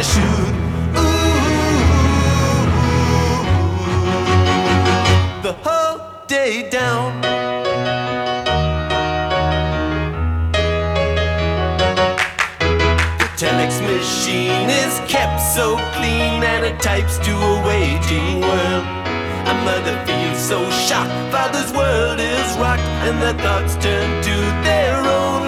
Shoot. Ooh, the whole day down. The telex machine is kept so clean and it types to a waging world. A mother feels so shocked, father's world is rocked, and their thoughts turn to their own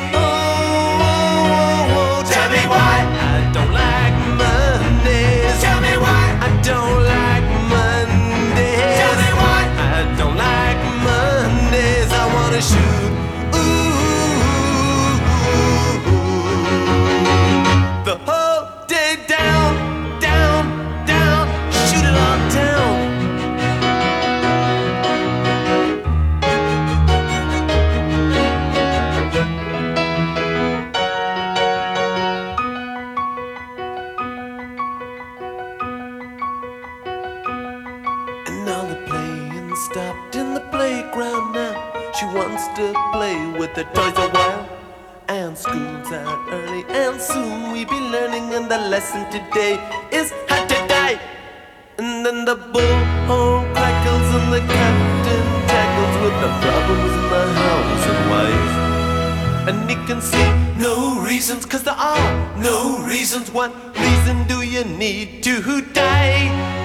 Stopped in the playground now. She wants to play with the toys a while. And school's out early, and soon we'll be learning. And the lesson today is how to die. And then the bullhorn crackles, and the captain tackles with the problems in the house and wife. And he can see no reasons, cause there are no reasons. What reason do you need to die? Die.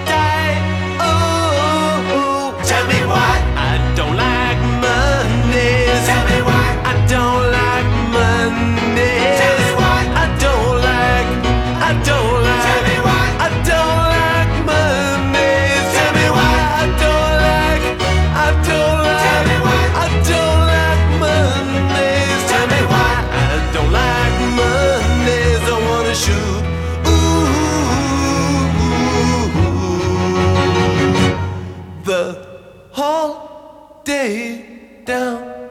The whole day down.